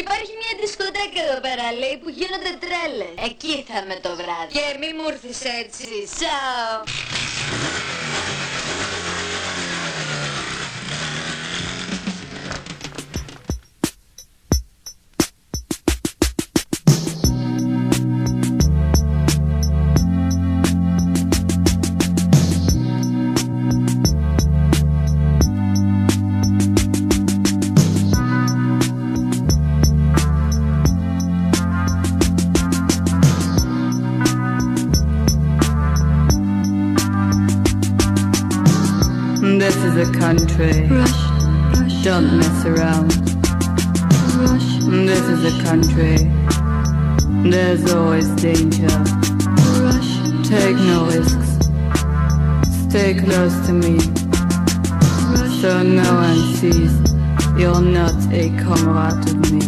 Υπάρχει μια δισκοτέκα εδώ πέρα, λέει, που γίνονται τρέλες. Εκεί θα είμαι το βράδυ. Και μη μου έρθεις έτσι. Τσαου. Is a country. Don't mess around. This is a country. There's always danger. Take no risks. Stay close to me. So no one sees you're not a comrade of me.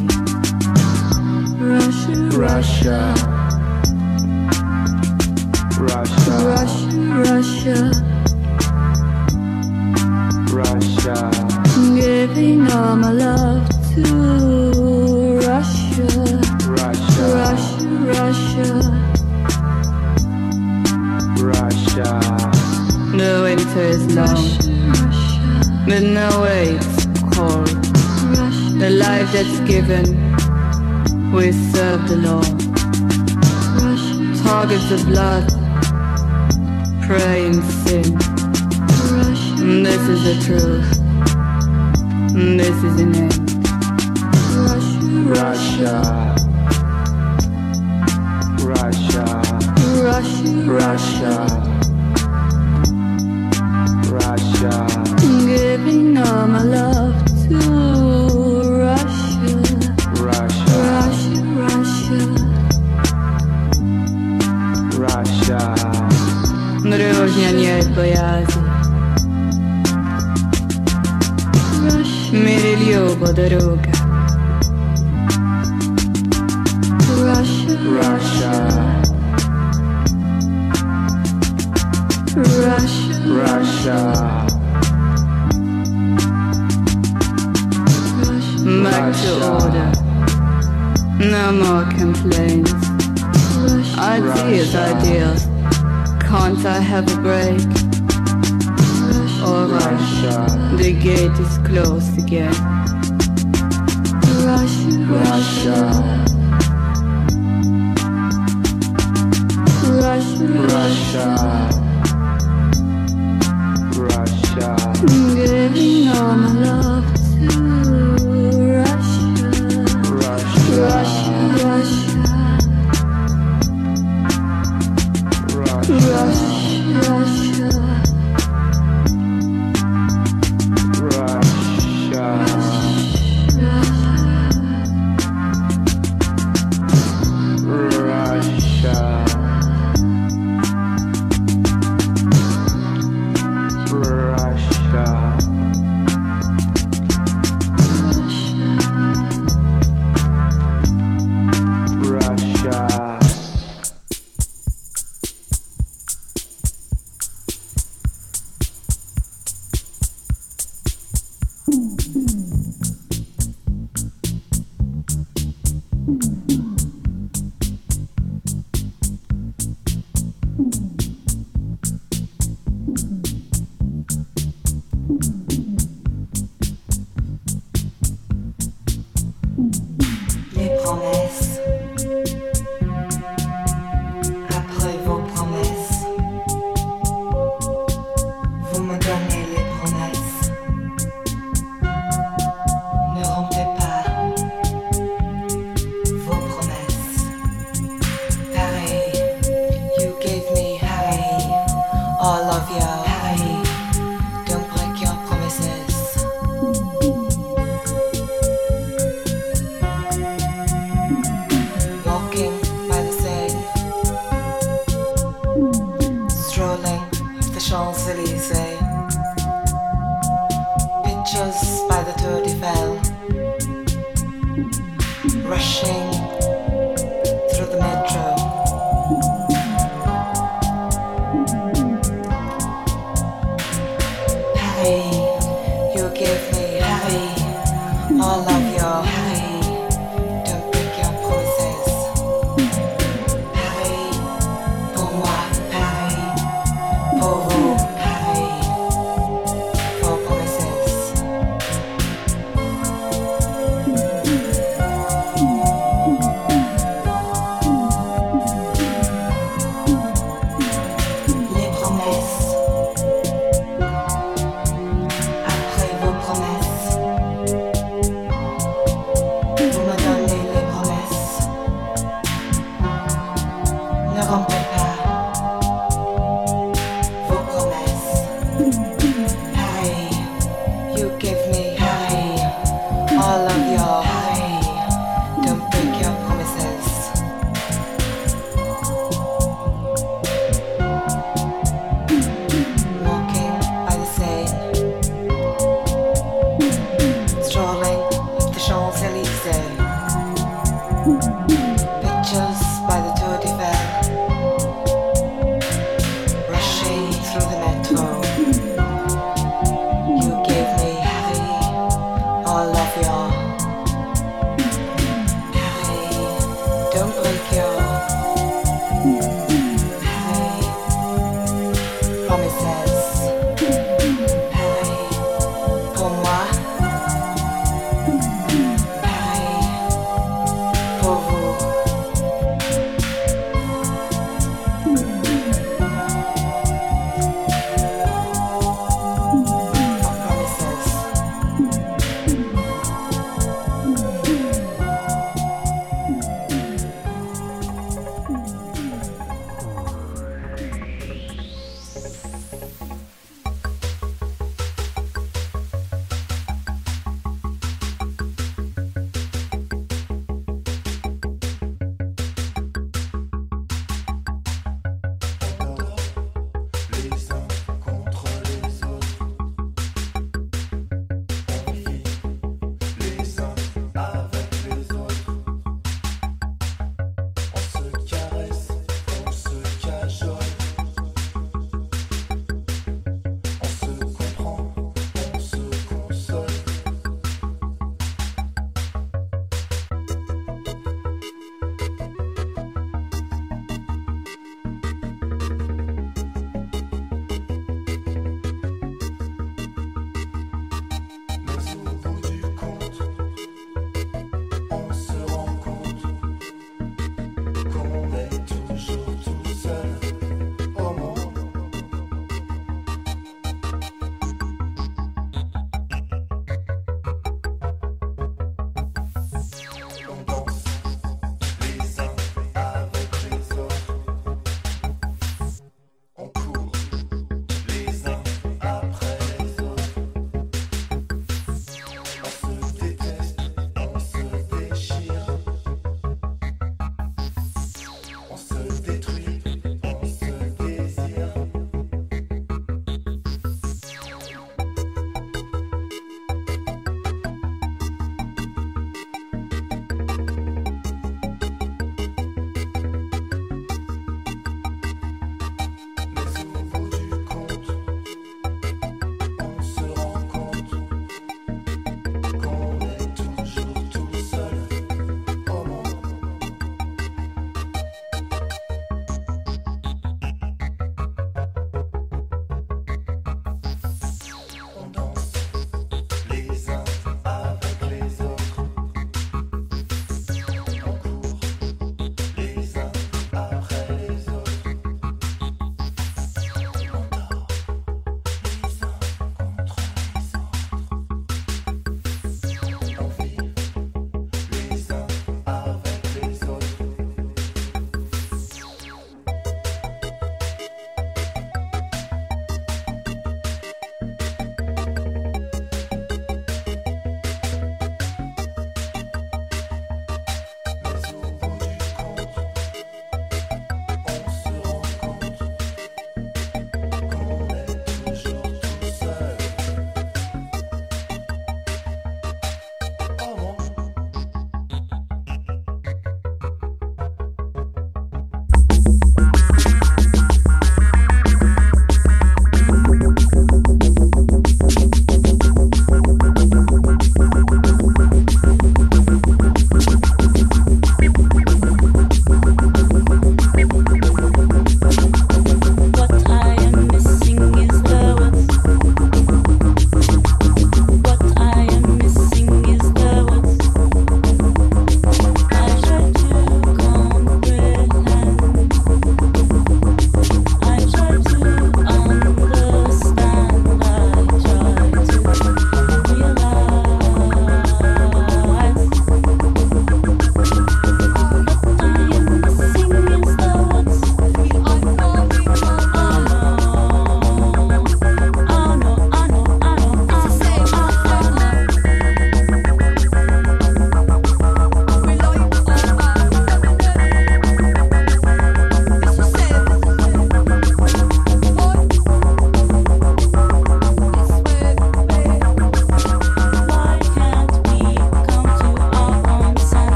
Russia, Russia, Russia, Russia, Russia. Giving all my love to Russia, Russia, Russia, Russia. Russia, The winter is long, but no way it's cold. The life that's given, we serve the Lord. Targets the blood, pray and sin. This is the truth. This is an end. Russia, Russia, Russia, Russia, Russia, giving all my love to Russia, Russia, Russia, Russia. Russia, Дружня нет боязни. मेरे लिए बदरोगा Russia, Russia, Russia, Back to order. No more complaints. Russia. Ideas, ideas. Can't I have a break? Alright, the gate is closed again. Russia, Russia, Russia, Russia, Russia, Giving all my love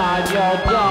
outside your.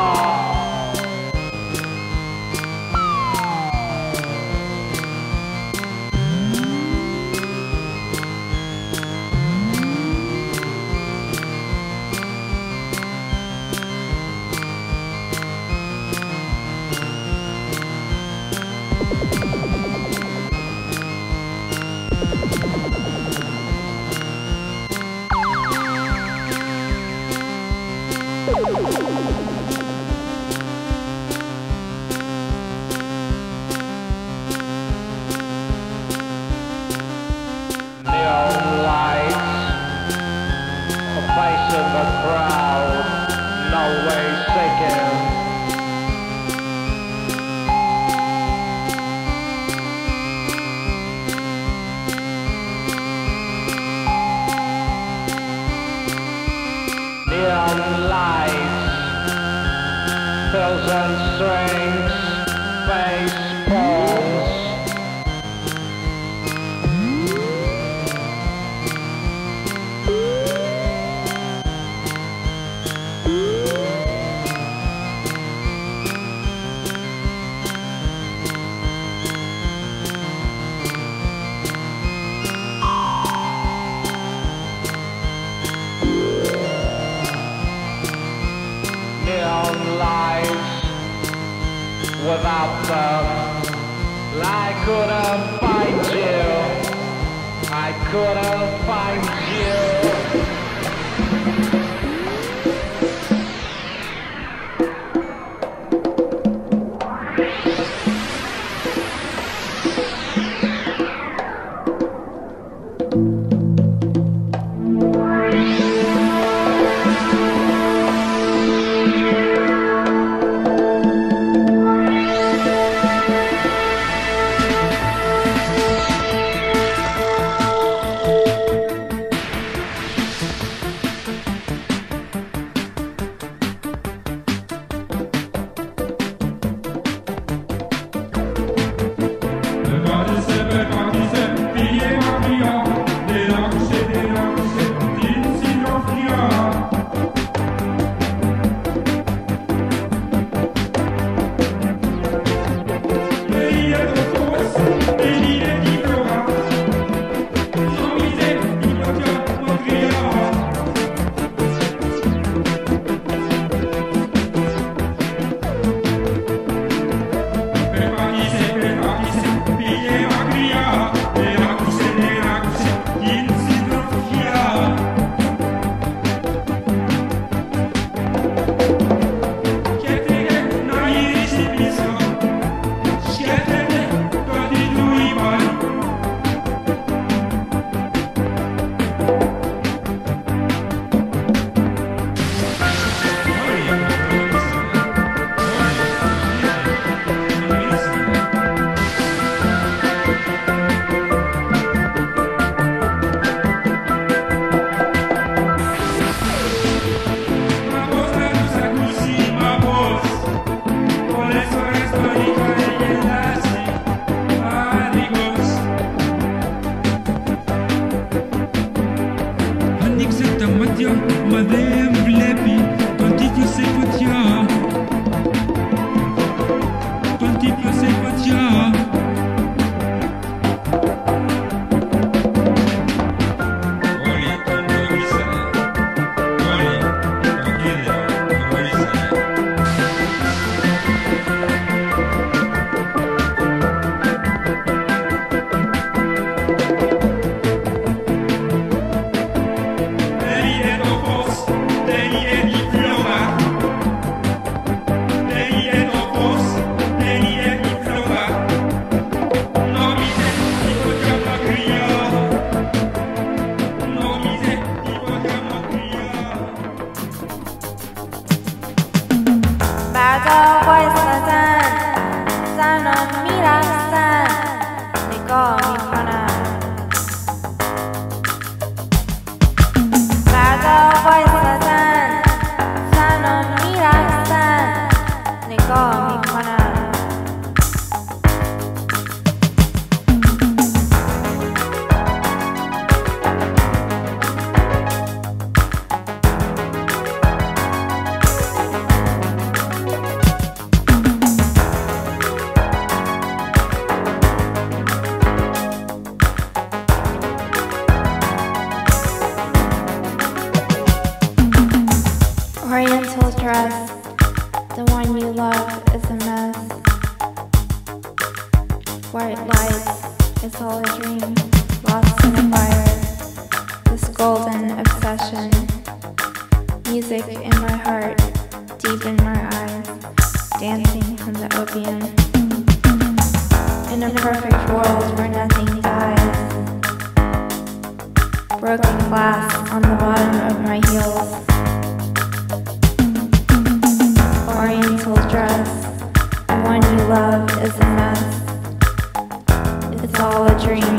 music in my heart, deep in my eyes, dancing from the opium. In a perfect world where nothing dies, broken glass on the bottom of my heels. Oriental dress, the one you love is a mess. It's all a dream.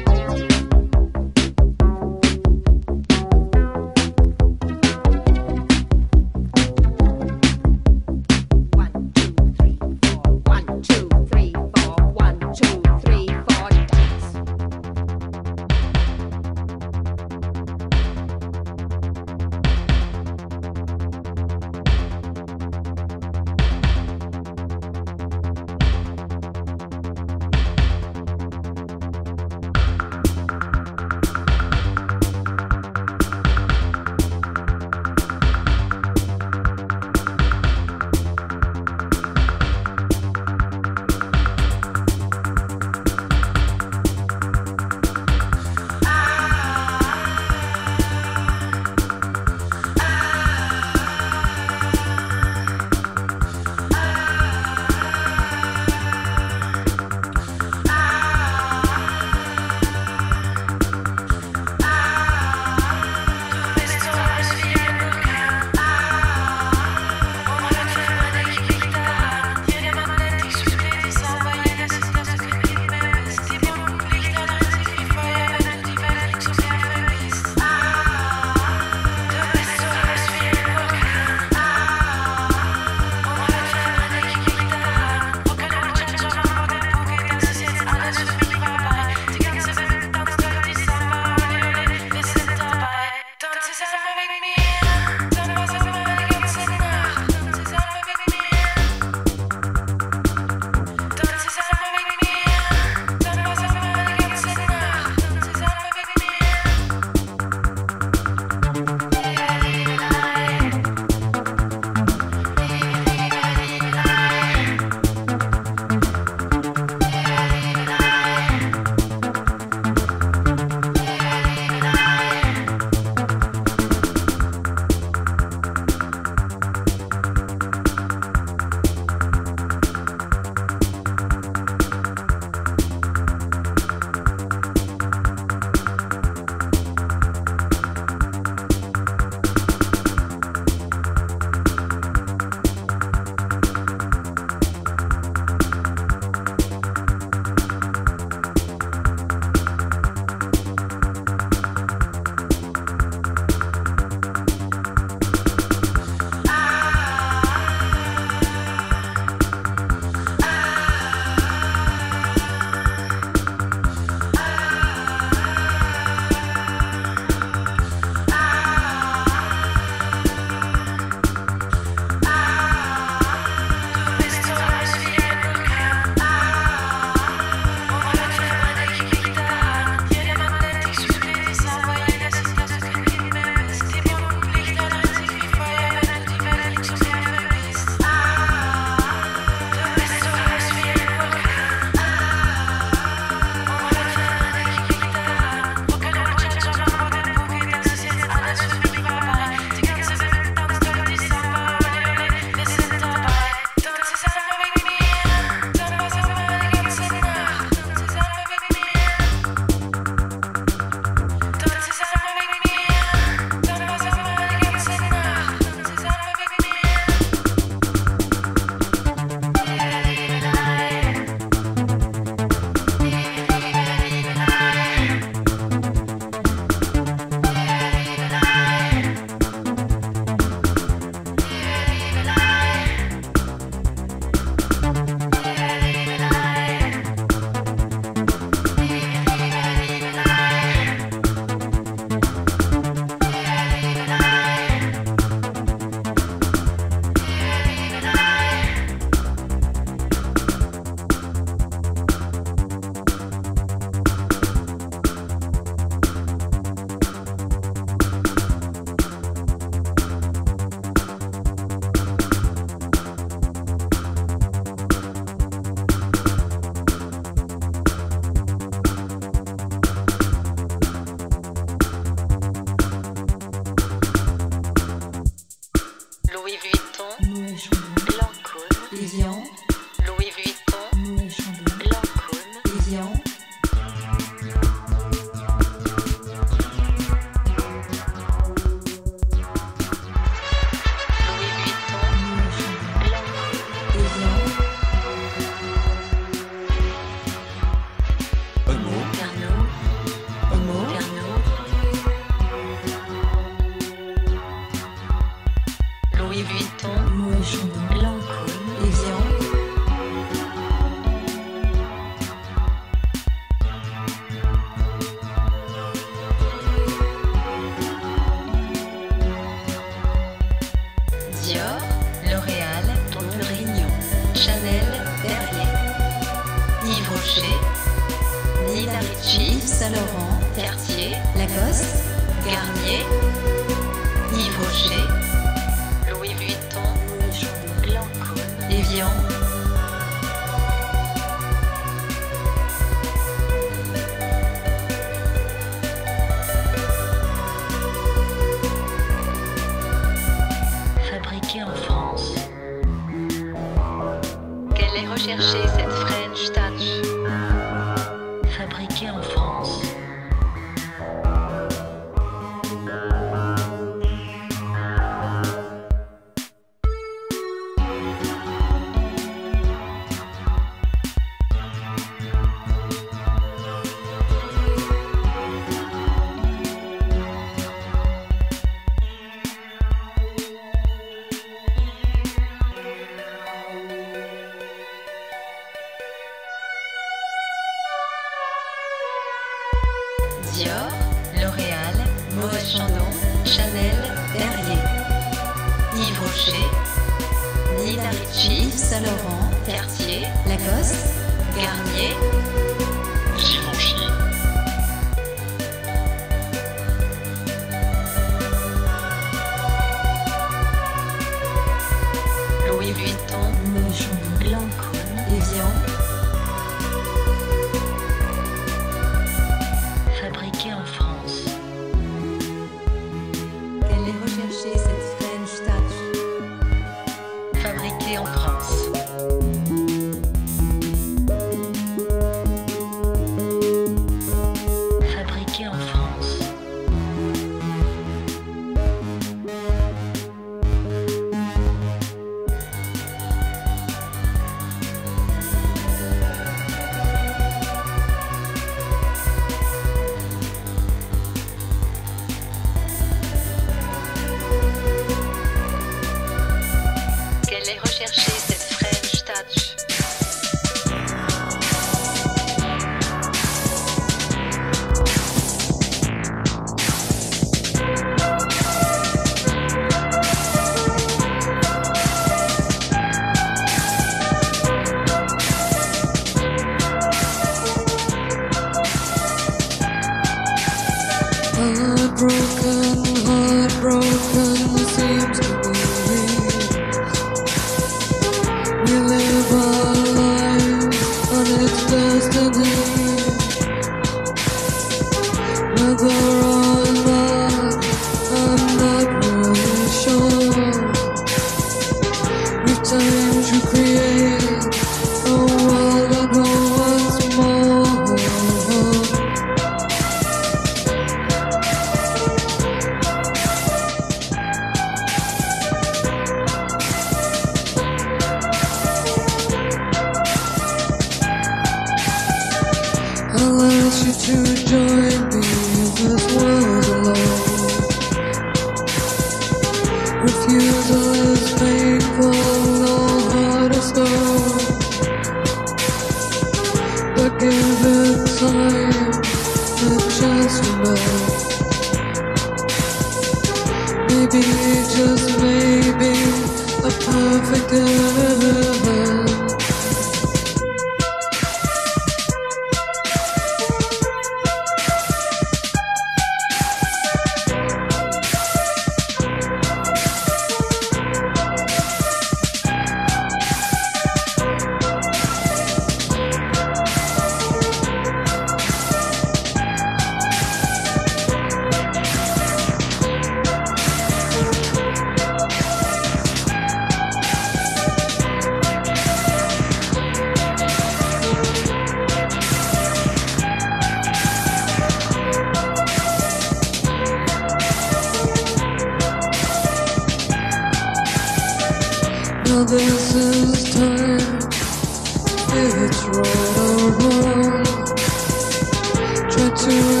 Try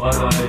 What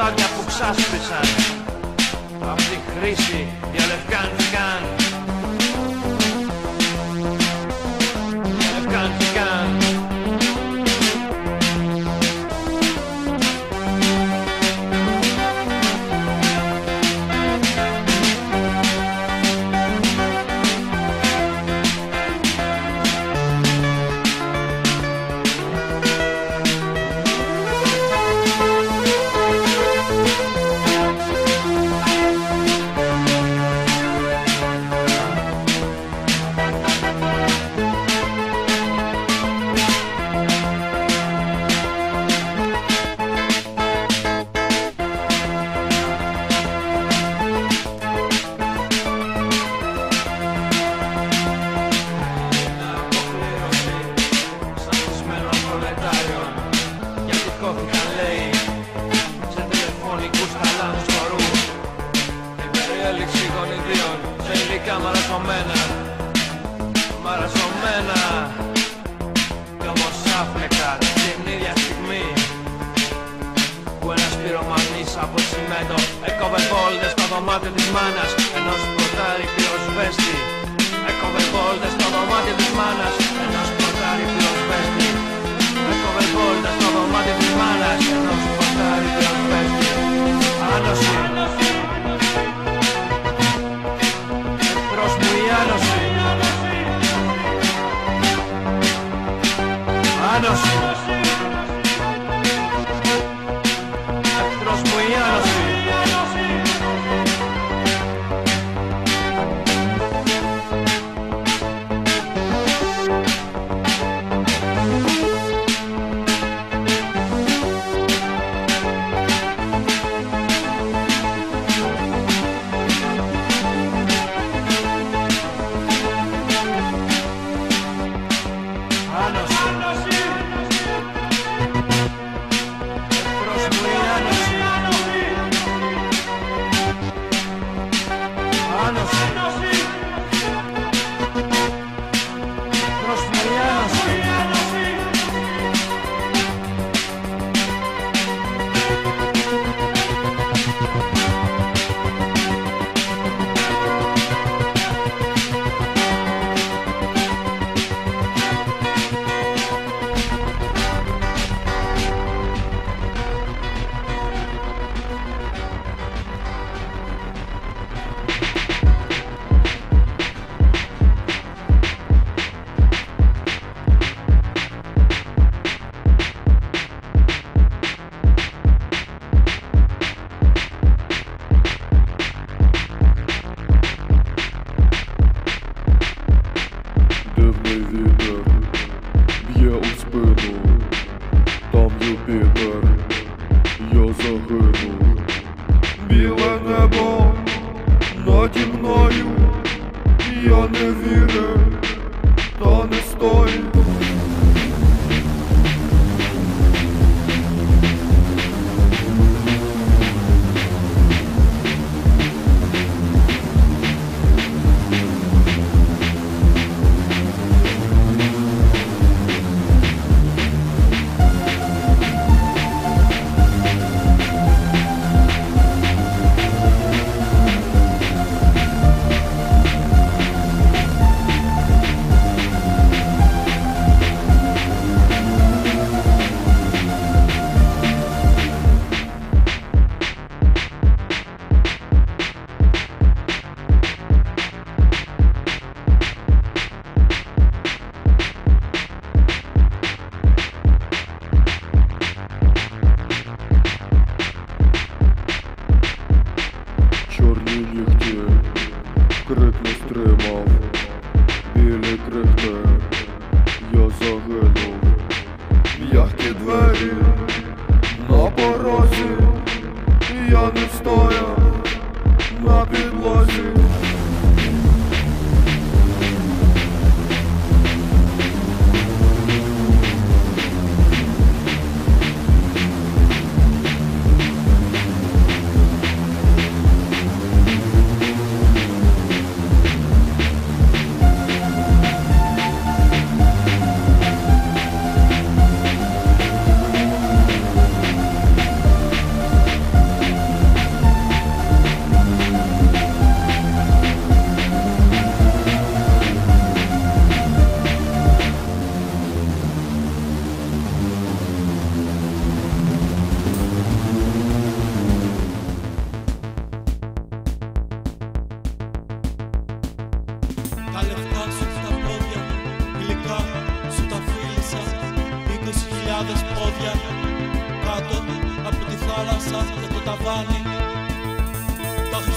καστάνια που ξάσπισαν Αυτή η χρήση κάν.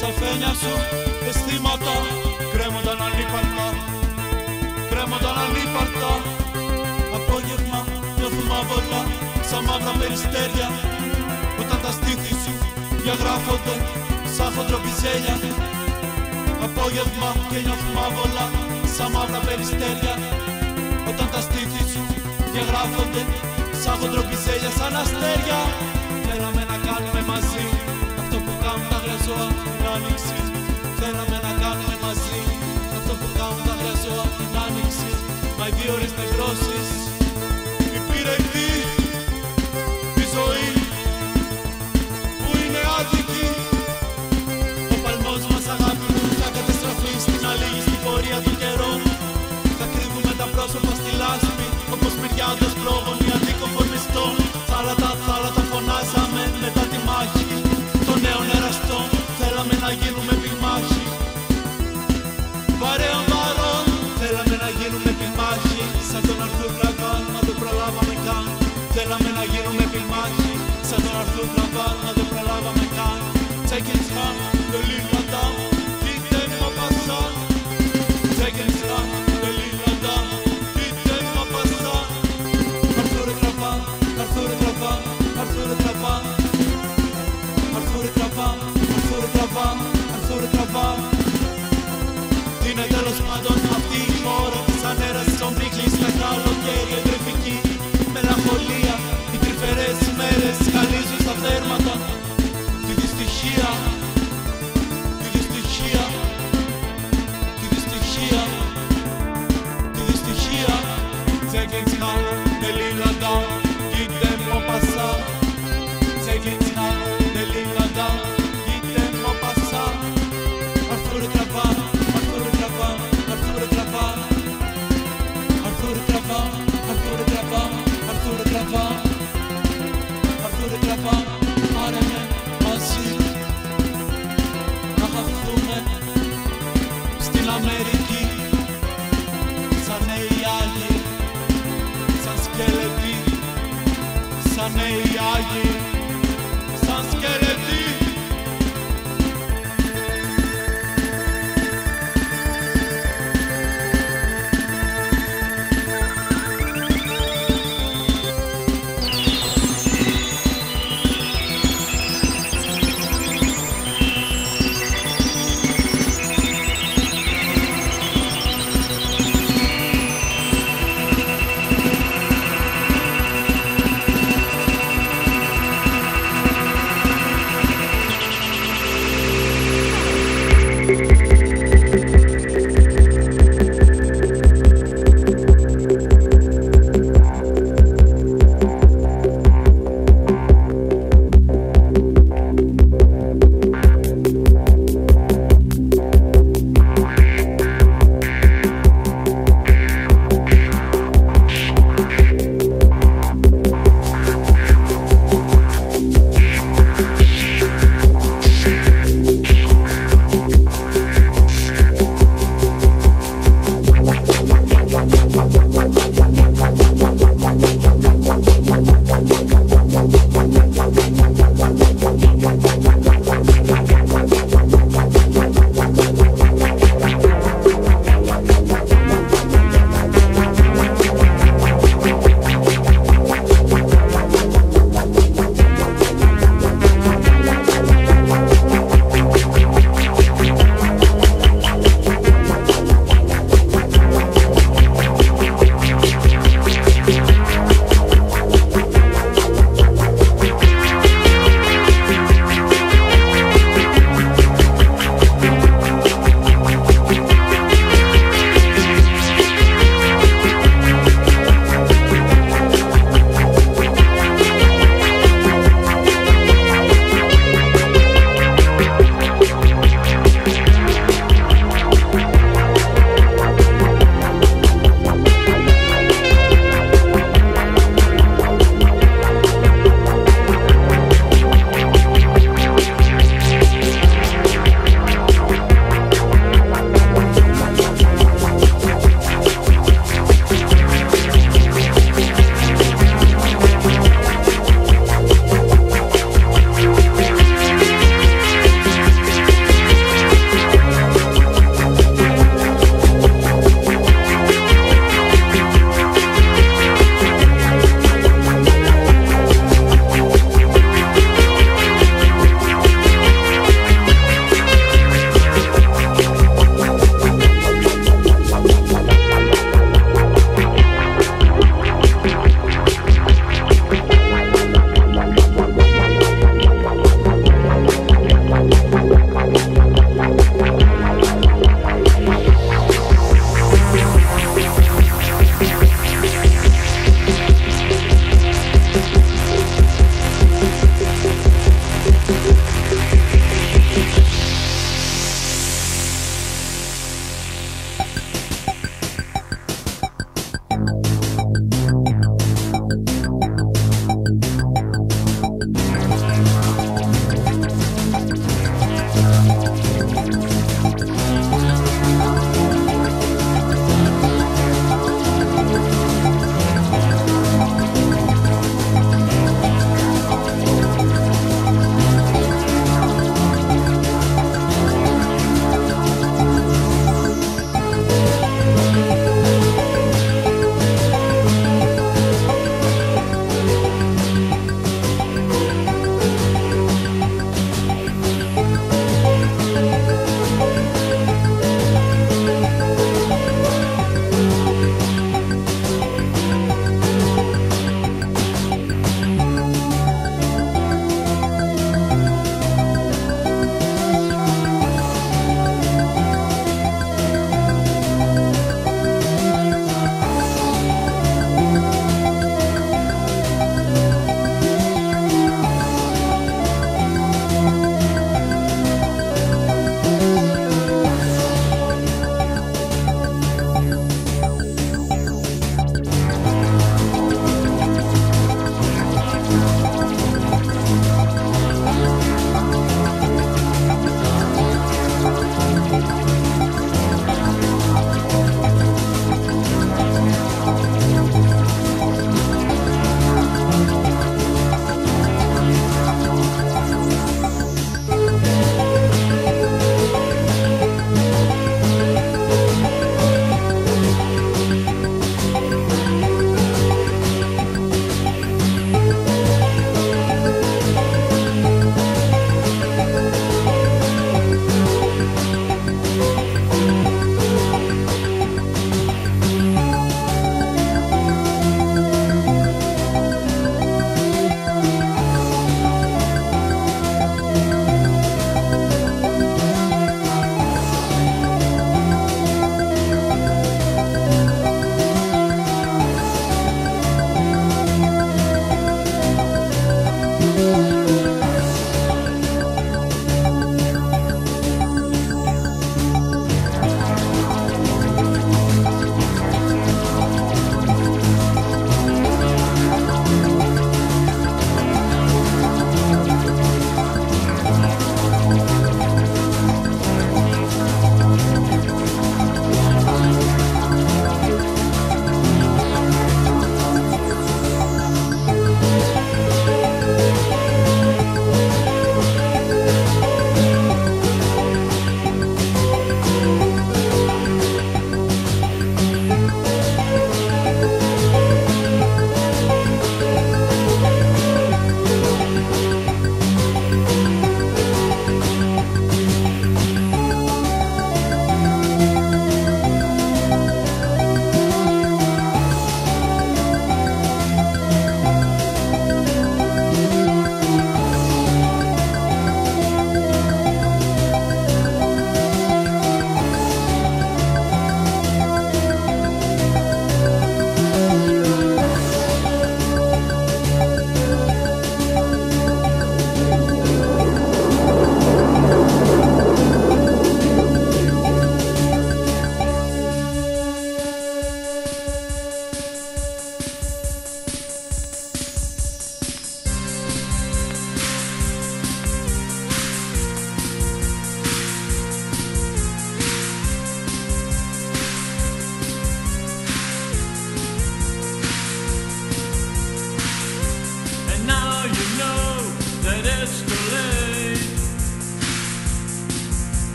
Τα χρυσαφένια σου αισθήματα κρέμονταν ανύπαρτα Κρέμονταν ανύπαρτα Απόγευμα νιώθουμε άβολα σαν μαύρα περιστέρια. Όταν τα στήθη σου διαγράφονται σαν χοντροπιζέλια Απόγευμα και νιώθουμε άβολα σαν μαύρα περιστέρια. Όταν τα στήθη σου διαγράφονται σαν χοντροπιζέλια σαν αστέρια. Θέλαμε να κάνουμε μαζί αυτό που κάνουν τα αγρία ζώα την άνοιξη Θέλαμε να κάνουμε μαζί αυτό που κάνουν τα αγρία ζώα την άνοιξη Μα οι δύο ώρες νευρώσεις υπηρετεί τη ζωή που είναι άδικη. Ο παλμός μας αγάπη μου θα καταστραφεί στην αλήγη στην πορεία των καιρών Θα κρύβουμε τα πρόσωπα στη λάσπη όπως μυριάδες πρόγονοι